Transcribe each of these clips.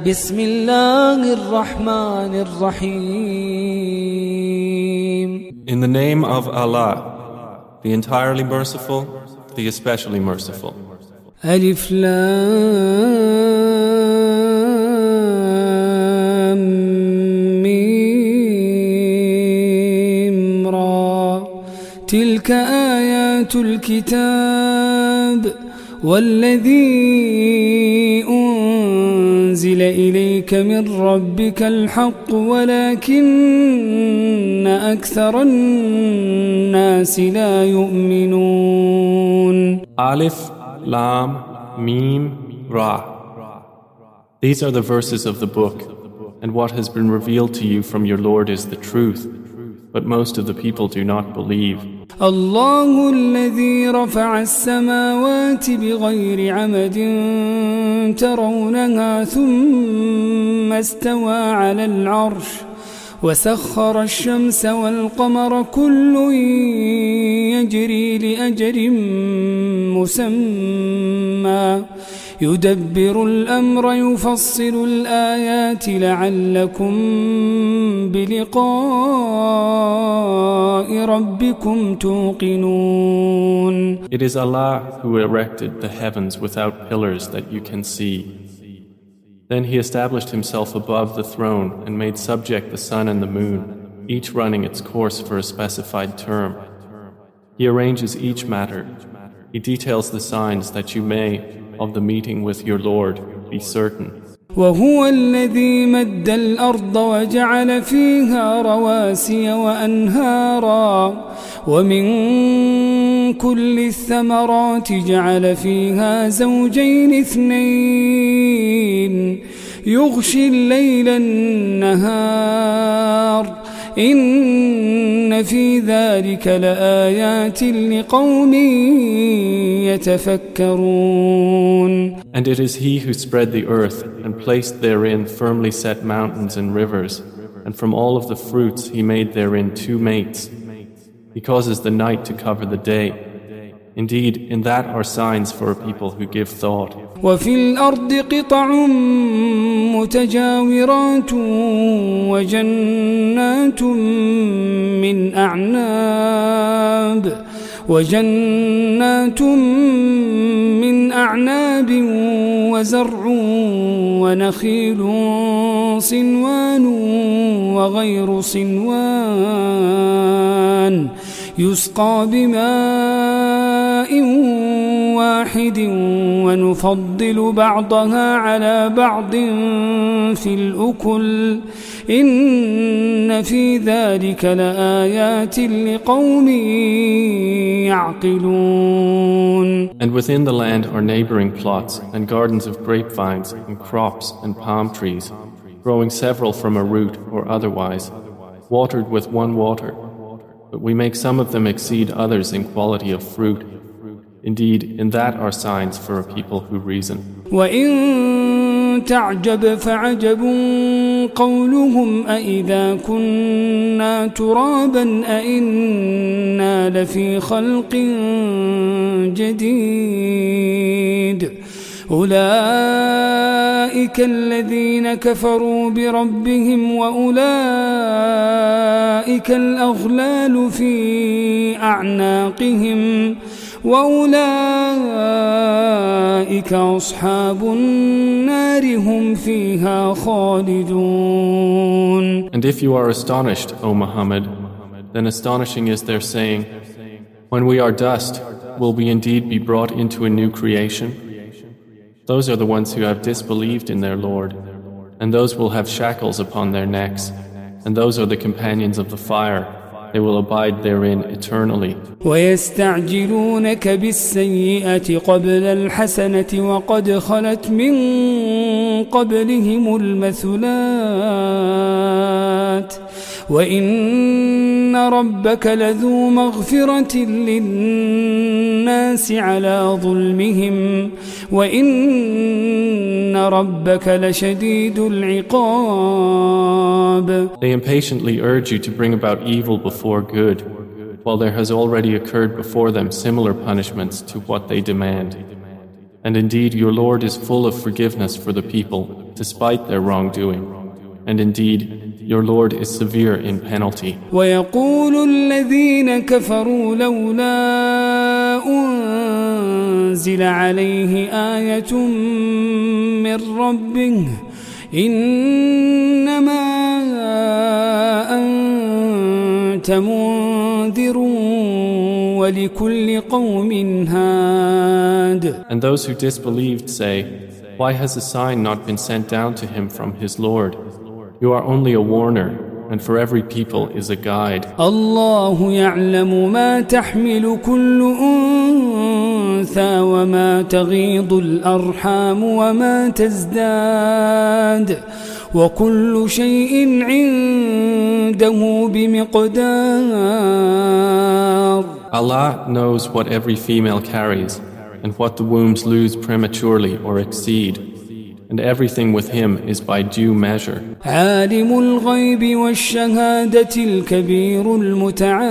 بسم الله الرحمن الرحيم In the name of Allah, the entirely merciful, the especially merciful. ألف لام ميم را تلك آيات الكتاب والذي أنزل إليك من ربك الحق ولكن أكثر الناس لا يؤمنون Alif, Lam, Mim, Ra. These are the verses of the book, and what has been revealed to you from your Lord is the truth, but most of the people do not believe. الله الذي رفع السماوات بغير عمد ترونها ثم استوى على العرش وسخر الشمس والقمر كل يجري لأجر مسمى يدبر الأمر يفصل الآيات لعلكم بلقاء ربكم توقنون It is Allah who erected the heavens without pillars that you can see. Then He established Himself above the throne and made subject the sun and the moon, each running its course for a specified term. He arranges each matter. He details the signs that you may, of the meeting with your Lord, be certain. وهو الذي مد الأرض وجعل فيها رواسي وأنهارا. ومن كل الثمرات جعل فيها زوجين اثنين. يغشي الليل النهار. إن في ذلك لآيات لقوم يتفكرون And it is He who spread the earth and placed therein firmly set mountains and rivers, and from all of the fruits He made therein two mates. He causes the night to cover the day. Indeed, in that are signs for people who give thought. وفي الأرض قطع متجاورات وجنات من أعناب وجنات من أعناب وزرع ونخيل صنوان وغير صنوان يسقى بماء واحد ونفضل بعضها على بعض في الأكل إن في ذلك لآيات لقوم يعقلون And within the land are neighboring plots and gardens of grapevines and crops and palm trees, growing several from a root or otherwise, watered with one water. But we make some of them exceed others in quality of fruit. Indeed, in that are signs for a people who reason. وإن تعجب فعجب قولهم أإذا كنا ترابا أإنا لفي خلق جديد أولئك الذين كفروا بربهم وأولئك الأغلال في أعناقهم وأولئك أصحاب النار هم فيها خالدون And if you are astonished, O Muhammad, then astonishing is their saying, When we are dust, will we indeed be brought into a new creation? Those are the ones who have disbelieved in their Lord, and those will have shackles upon their necks, and those are the companions of the fire. They will abide therein eternally. ويستعجلونك بالسيئة قبل الحسنة وقد خلت من قبلهم المثلات وإن ربك لذو مغفرة للناس على ظلمهم وإن ربك لشديد العقاب They impatiently urge you to bring about evil before good, while there has already occurred before them similar punishments to what they demand. And indeed, your Lord is full of forgiveness for the people, despite their wrongdoing. And indeed, your Lord is severe in penalty. ويقول الذين كفروا لولا أنزل عليه آية من ربه إنما أنت منذر ولكل قوم هاد And those who disbelieved say, Why has a sign not been sent down to him from his Lord? You are only a warner, and for every people is a guide. الله يعلم ما تحمل كل أنثى وما تغيض الأرحام وما تزداد وكل شيء عنده بمقدار Allah knows what every female carries and what the wombs lose prematurely or exceed. And everything with him is by due measure. عالم الغيب والشهادة الكبير المتعال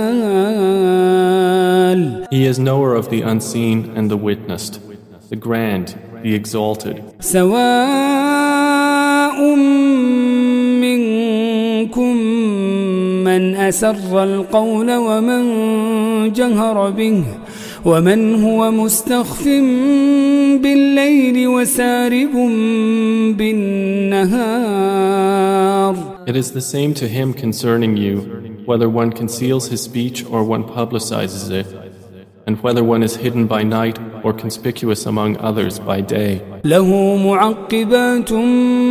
He is knower of the unseen and the witnessed, the grand, the exalted. سواء منكم من أسر القول ومن جهر به ومن هو مستخف بالليل وسارب بالنهار It is the same to him concerning you, whether one conceals his speech or one publicizes it, and whether one is hidden by night or conspicuous among others by day. له معقبات من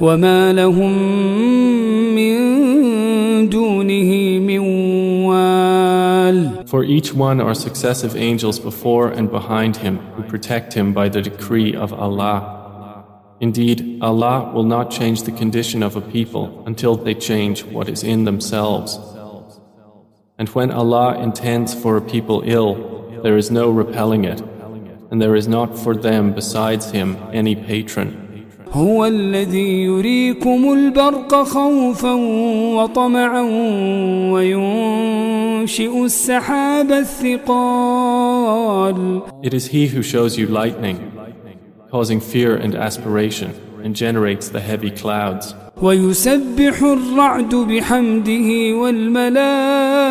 وما لهم من دونه من وال For each one are successive angels before and behind him who protect him by the decree of Allah. Indeed, Allah will not change the condition of a people until they change what is in themselves. And when Allah intends for a people ill, there is no repelling it, and there is not for them besides Him any patron. هو الذي يريكم البرق خوفا وطمعا وينشئ السحاب الثقال It is He who shows you lightning, causing fear and aspiration, and generates the heavy clouds. ويسبح الرعد بحمده والملائكة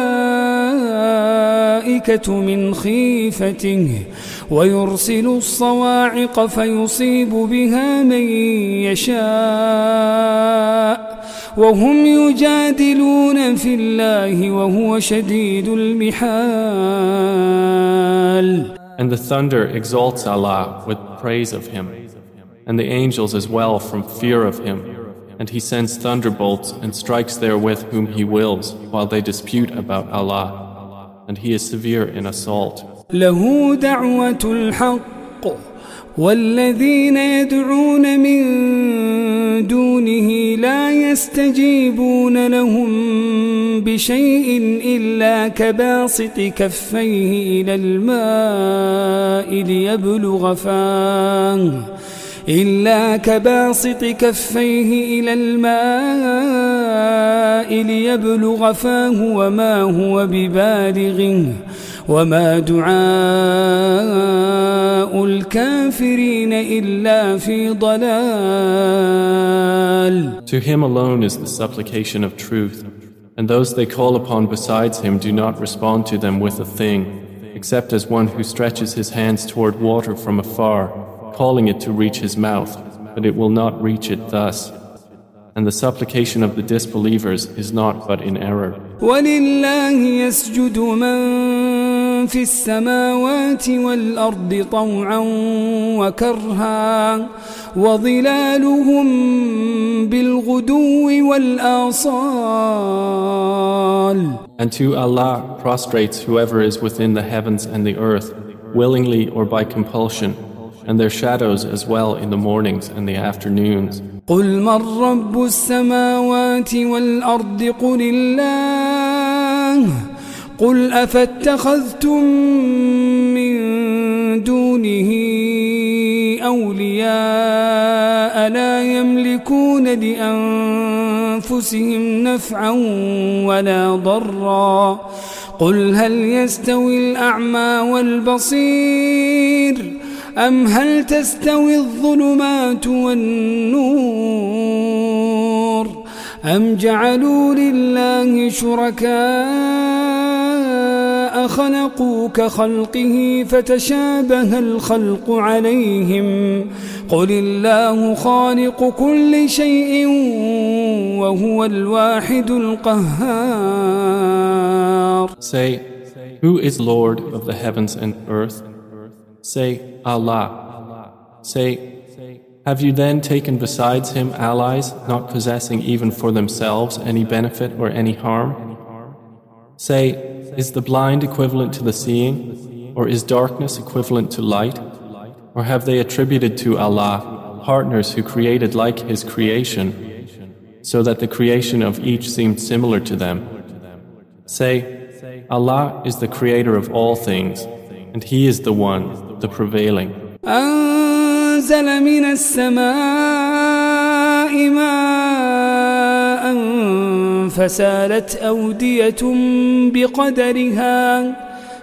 من خيفته ويرسل الصواعق فيصيب بها من يشاء وهم يجادلون في الله وهو شديد المحال And the thunder exalts Allah with praise of Him, and the angels as well from fear of Him. And He sends thunderbolts and strikes therewith whom He wills, while they dispute about Allah. And He is severe in assault. له دعوة الحق والذين يدعون من دونه لا يستجيبون لهم بشيء إلا كباسط كفيه إلى الماء ليبلغ فاه إلا كباسط كفيه إلى الماء ليبلغ فاه وما هو ببالغه وما دعاء الكافرين إلا في ضلال To Him alone is the supplication of truth, and those they call upon besides Him do not respond to them with a thing, except as one who stretches his hands toward water from afar, calling it to reach his mouth, but it will not reach it thus. And the supplication of the disbelievers is not but in error. ولله يسجد من في السماوات والأرض طوعا وكرها وظلالهم بالغدو والآصال And to Allah prostrates whoever is within the heavens and the earth, willingly or by compulsion, and their shadows as well in the mornings and the afternoons. قل من رب السماوات والأرض قل الله قل أفاتخذتم من دونه أولياء لا يملكون لأنفسهم نفعا ولا ضرا قل هل يستوي الأعمى والبصير أم هل تستوي الظلمات والنور؟ أم جعلوا لله شركاء خلقوا كخلقه فتشابه الخلق عليهم؟ قل الله خالق كل شيء وهو الواحد القهار. Say, who is Lord of the heavens and earth? Say, Allah. Say, have you then taken besides him allies not possessing even for themselves any benefit or any harm? Say, is the blind equivalent to the seeing? Or is darkness equivalent to light? Or have they attributed to Allah partners who created like His creation, so that the creation of each seemed similar to them? Say, Allah is the creator of all things, and He is the one the prevailing. أنزل من السماء ماء فسالت أودية بقدرها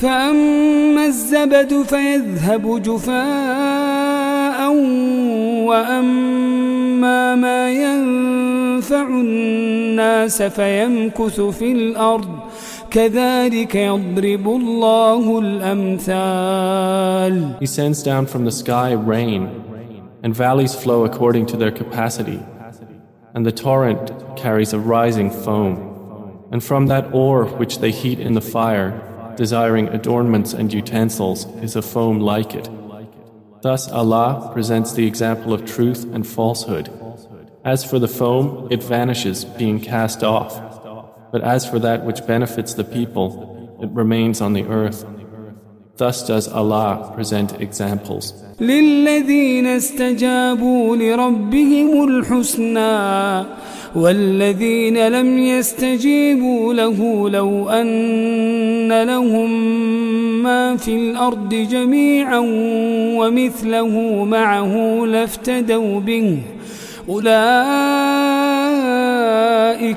فأما الزبد فيذهب جفاء وأما ما ينفع الناس فيمكث في الأرض كذلك يضرب الله الأمثال He sends down from the sky rain, and valleys flow according to their capacity, and the torrent carries a rising foam, and from that ore which they heat in the fire, desiring adornments and utensils, is a foam like it. Thus Allah presents the example of truth and falsehood. As for the foam, it vanishes, being cast off. But as for that which benefits the people, it remains on the earth. Thus does Allah present examples. للذين استجابوا لربهم الحسنى والذين لم يستجيبوا له لو أن لهم ما في الأرض جميعا ومثله معه لافتدوا به أولئك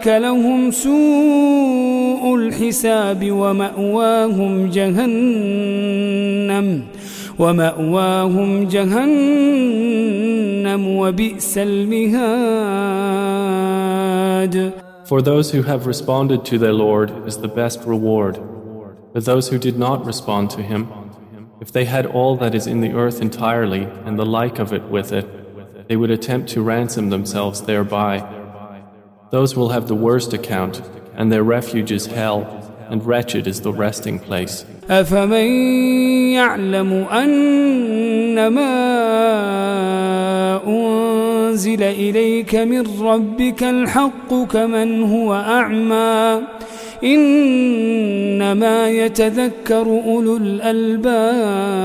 لهم سوء الحساب ومأواهم جهنم ومأواهم جهنم وبئس المهاد For those who have responded to their Lord is the best reward. But those who did not respond to Him, if they had all that is in the earth entirely and the like of it with it, they would attempt to ransom themselves thereby. Those will have the worst account, and their refuge is hell, and wretched is the resting place. أفمن يعلم أنما أنزل إليك من ربك الحق كمن هو أعمى إنما يتذكر أولو الألباب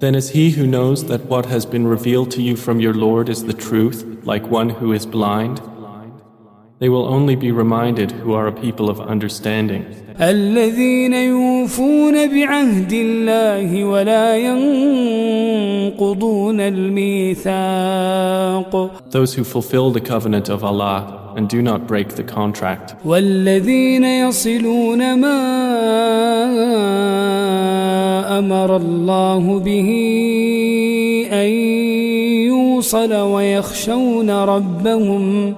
Then is he who knows that what has been revealed to you from your Lord is the truth, like one who is blind? They will only be reminded who are a people of understanding. الذين يوفون بعهد الله ولا ينقضون الميثاق Those who fulfill the covenant of Allah and do not break the contract. والذين يصلون ما أمر الله به أن يوصل ويخشون ربهم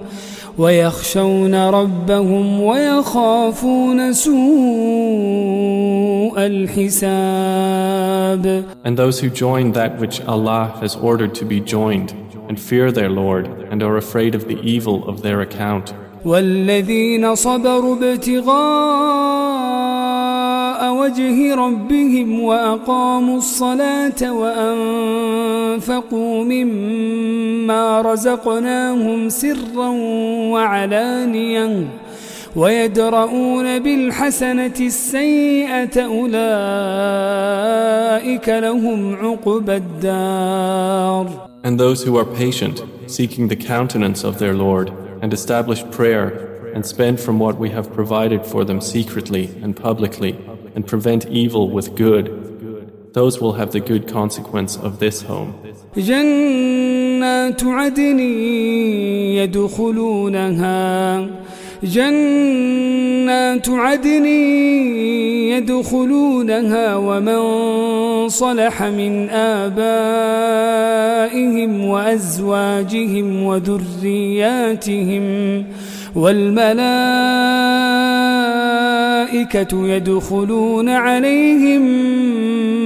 ويخشون ربهم ويخافون سوء الحساب And those who join that which Allah has ordered to be joined and fear their Lord and are afraid of the evil of their account. والذين صبروا ابتغاء وجه ربهم وأقاموا الصلاة وأنفقوا مما رزقناهم سرا وعلانيةً ويدرؤون بالحسنة السيئة أولئك لهم عقبى الدار And those who are patient, seeking the countenance of their Lord, and establish prayer, and spend from what we have provided for them secretly and publicly, and prevent evil with good, those will have the good consequence of this home. جنات عدن يدخلونها جنات عدن يدخلونها ومن صلح من آبائهم وأزواجهم وذرياتهم والملائكة يدخلون عليهم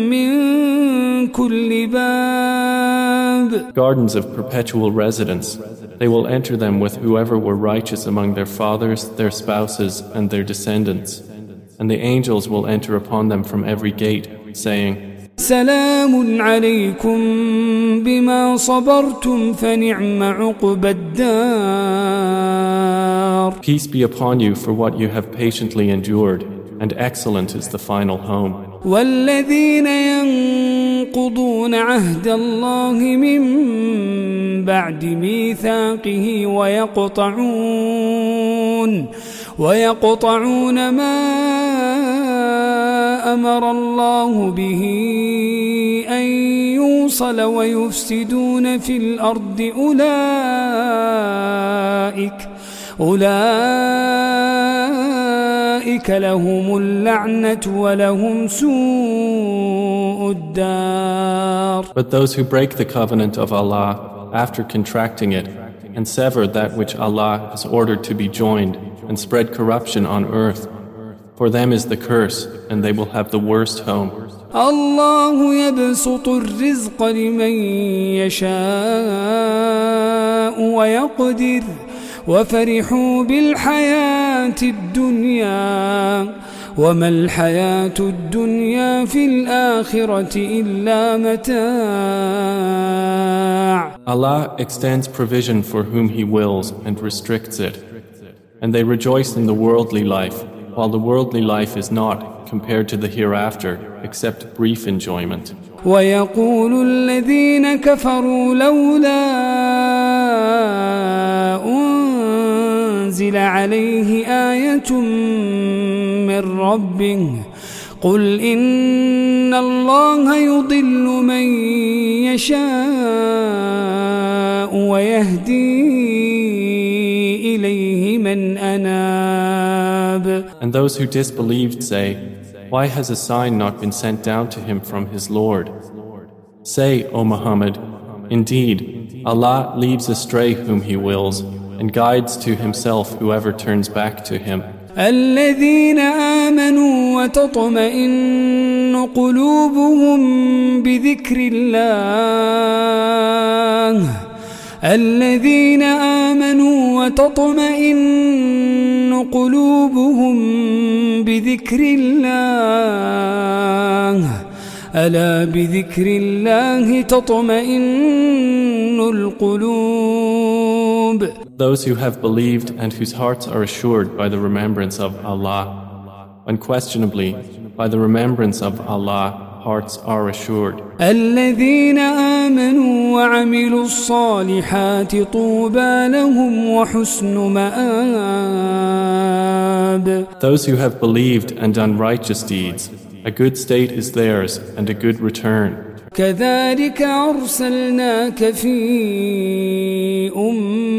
من كل باب Gardens of perpetual residence. They will enter them with whoever were righteous among their fathers, their spouses, and their descendants. And the angels will enter upon them from every gate, saying, سلام عليكم بما صبرتم فنعم عقب الدار Peace be upon you for what you have patiently endured, and excellent is the final home. والذين ينقضون عهد الله من بعد ميثاقه ويقطعون ويقطعون ما أمر الله به أن يوصل ويفسدون في الأرض أولئك أولئك لهم اللعنة ولهم سوء الدار But those who break the covenant of Allah after contracting it and sever that which Allah has ordered to be joined and spread corruption on earth, for them is the curse and they will have the worst home. الله يبسط الرزق لمن يشاء ويقدر وفرحوا بالحياة الدنيا وما الحياة الدنيا في الآخرة إلا متاع Allah extends provision for whom He wills and restricts it. And they rejoice in the worldly life, while the worldly life is not, compared to the hereafter, except brief enjoyment. ويقول الذين كفروا لولا أنزل عليه آية من ربه قل إن الله يضل من يشاء ويهدي إليه من أناب And those who disbelieved say, Why has a sign not been sent down to him from his Lord? Say, O Muhammad, indeed, Allah leads astray whom He wills and guides to Himself whoever turns back to Him. الذين آمنوا وتطمئن قلوبهم بذكر الله الذين آمنوا وتطمئن قلوبهم بذكر الله ألا بذكر الله تطمئن القلوب Those who have believed and whose hearts are assured by the remembrance of Allah. Unquestionably, by the remembrance of Allah, hearts are assured. الذين آمنوا وعملوا الصالحات طوبى لهم وحسن مآب Those who have believed and done righteous deeds, a good state is theirs and a good return. كذلك أرسلناك في أمة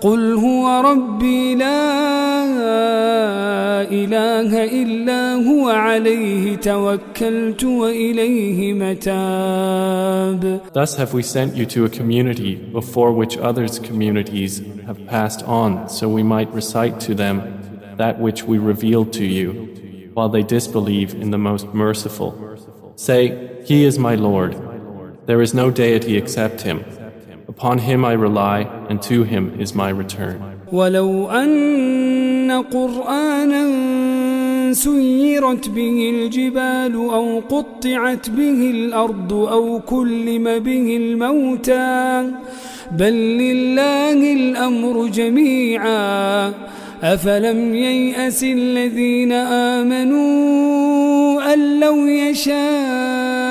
قل هو ربي لا إله إلا هو عليه توكلت وإليه متاب Thus have we sent you to a community before which others' communities have passed on so we might recite to them that which we revealed to you while they disbelieve in the most merciful. Say, He is my Lord. There is no deity except Him. Upon him I rely, and to him is my return. ولو أن قرآنا سيرت به الجبال أو قطعت به الأرض أو كلم به الموتى بل لله الأمر جميعا أفلم ييأس الذين آمنوا أن لو يشاء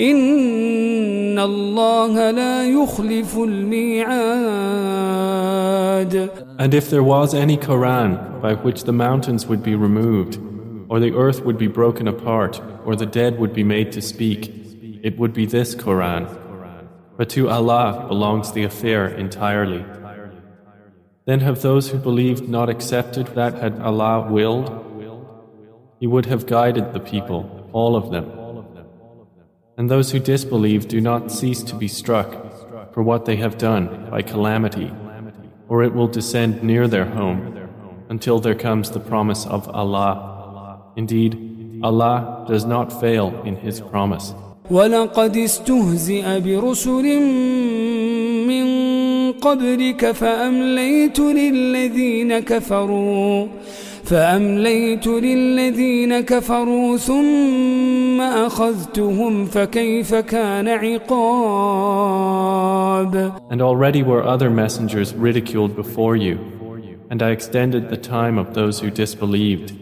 إن الله لا يخلف الميعاد And if there was any Quran by which the mountains would be removed, or the earth would be broken apart, or the dead would be made to speak, it would be this Quran. But to Allah belongs the affair entirely. Then have those who believed not accepted that had Allah willed? He would have guided the people, all of them. And those who disbelieve do not cease to be struck for what they have done by calamity, or it will descend near their home until there comes the promise of Allah. Indeed, Allah does not fail in His promise. ولقد استهزئ برسل من قبلك فأمليت للذين كفروا فأمليت للذين كفروا ثم أخذتهم فكيف كان عقاب And already were other messengers ridiculed before you, and I extended the time of those who disbelieved.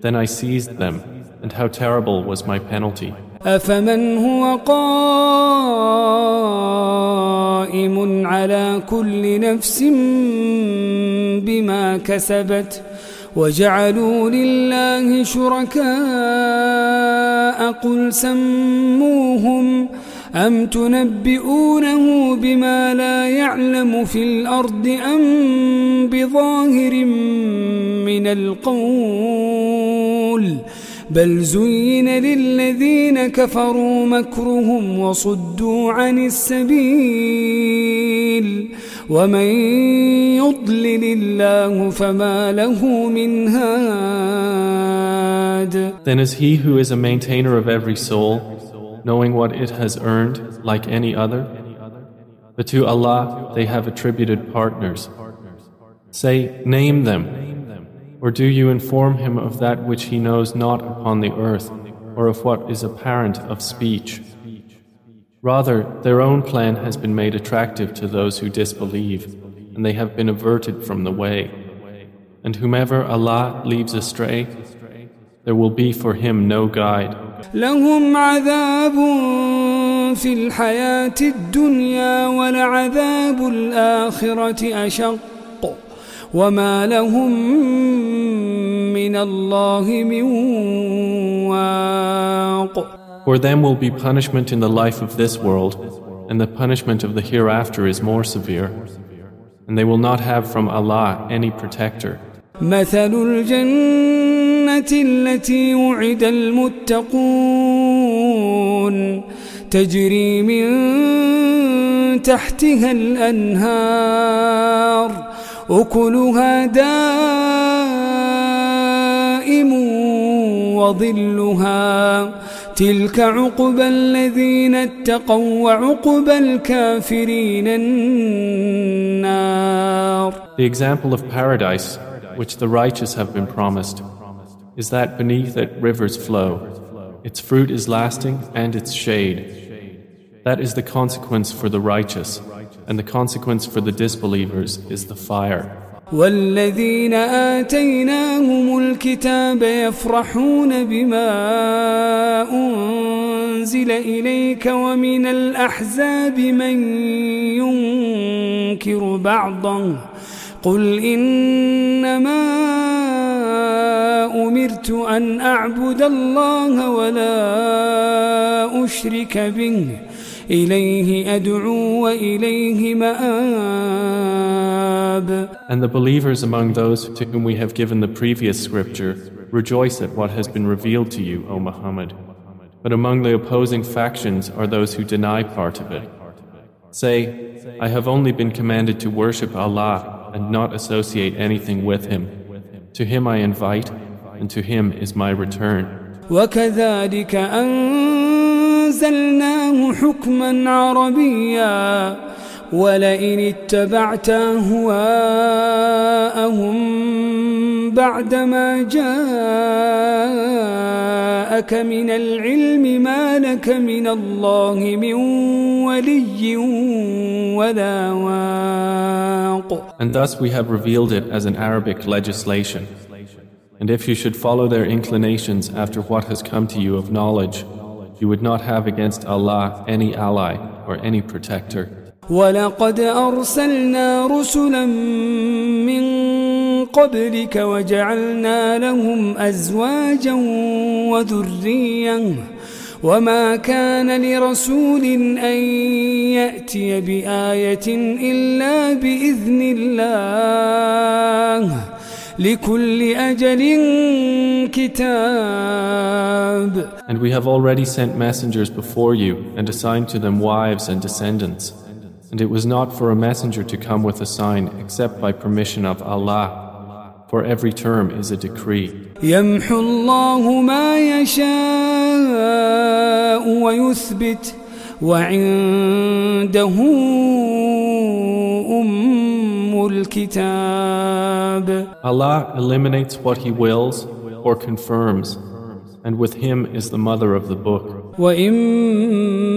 Then I seized them, and how terrible was my penalty. أفمن هو قائم على كل نفس بما كسبت وجعلوا لله شركاء قل سموهم أم تنبئونه بما لا يعلم في الأرض أم بظاهر من القول بل زين للذين كفروا مكرهم وصدوا عن السبيل ومن يضلل الله فما له من هاد Then is he who is a maintainer of every soul, knowing what it has earned like any other? But to Allah they have attributed partners. Say, name them. Or do you inform him of that which he knows not upon the earth, or of what is apparent of speech? Rather, their own plan has been made attractive to those who disbelieve, and they have been averted from the way. And whomever Allah leaves astray, there will be for him no guide. لهم عذاب في الحياة الدنيا ولعذاب الآخرة أشق وما لهم من الله من واق For them will be punishment in the life of this world, and the punishment of the hereafter is more severe. And they will not have from Allah any protector. مثل الجنة التي وعد المتقون تجري من تحتها الأنهار أكلها دائم وظلها تلك عقبى الذين اتقوا وعقبى الكافرين النار The example of paradise, which the righteous have been promised, is that beneath it rivers flow. Its fruit is lasting and its shade. That is the consequence for the righteous, And the consequence for the disbelievers is the fire. والذين آتيناهم الكتاب يفرحون بما أنزل إليك ومن الأحزاب من ينكر بعضا قل إنما أمرت أن أعبد الله ولا أشرك به إليه أدعو وإليه مآب And the believers among those to whom we have given the previous scripture rejoice at what has been revealed to you, O Muhammad. But among the opposing factions are those who deny part of it. Say, I have only been commanded to worship Allah and not associate anything with Him. To Him I invite, and to Him is my return. وكذلك أنزلناه حكما عربيا ولئن اتبعت أهواءهم بعدما جاءك من العلم ما لك من الله من ولي ولا واق And thus we have revealed it as an Arabic legislation. And if you should follow their inclinations after what has come to you of knowledge, you would not have against Allah any ally or any protector. ولقد أرسلنا رسلا من قبلك وجعلنا لهم أزواجا وذريا وما كان لرسول أن يأتي بآية إلا بإذن الله لكل أجل كتاب And we have already sent messengers before you and assigned to them wives and descendants. And it was not for a messenger to come with a sign except by permission of Allah. For every term is a decree. يمحو الله ما يشاء ويثبت وعنده أم الكتاب Allah eliminates what He wills or confirms, and with Him is the mother of the book. وإما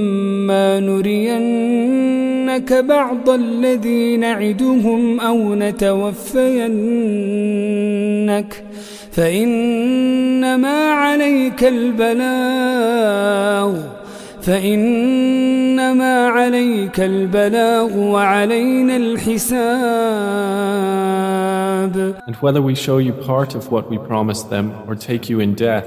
نرينك بعض الذي نعدهم أو نتوفينك فإنما عليك البلاغ فإنما عليك البلاغ وعلينا الحساب And whether we show you part of what we promised them or take you in death,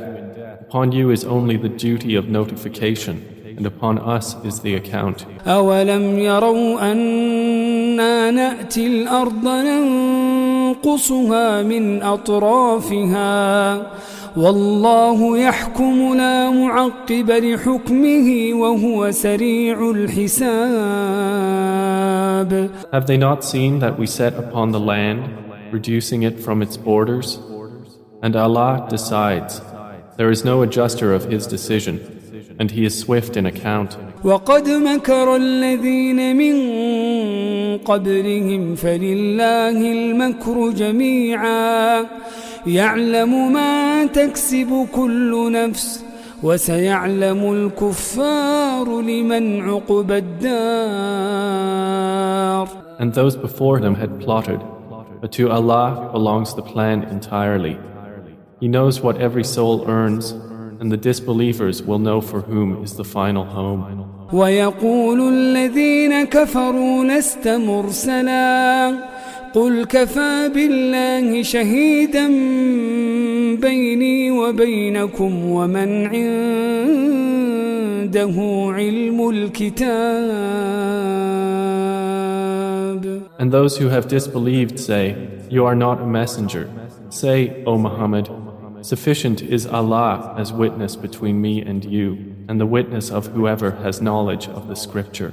upon you is only the duty of notification, and upon us is the account. أولم يروا أنا نأتي الأرض ننقصها من أطرافها والله يحكم لا معقب لحكمه وهو سريع الحساب Have they not seen that we set upon the land, reducing it from its borders? And Allah decides. There is no adjuster of His decision, and He is swift in account. وقد مكر الذين من قبلهم فلله المكر جميعا يعلم ما تكسب كل نفس وسيعلم الكفار لمن عقبى الدار And those before them had plotted, but to Allah belongs the plan entirely. He knows what every soul earns, and the disbelievers will know for whom is the final home. ويقول الذين كفروا لست مرسلا قل كفى بالله شهيدا بيني وبينكم ومن عنده علم الكتاب And those who have disbelieved say, You are not a messenger. Say, O Muhammad, sufficient is Allah as witness between me and you, and the witness of whoever has knowledge of the scripture.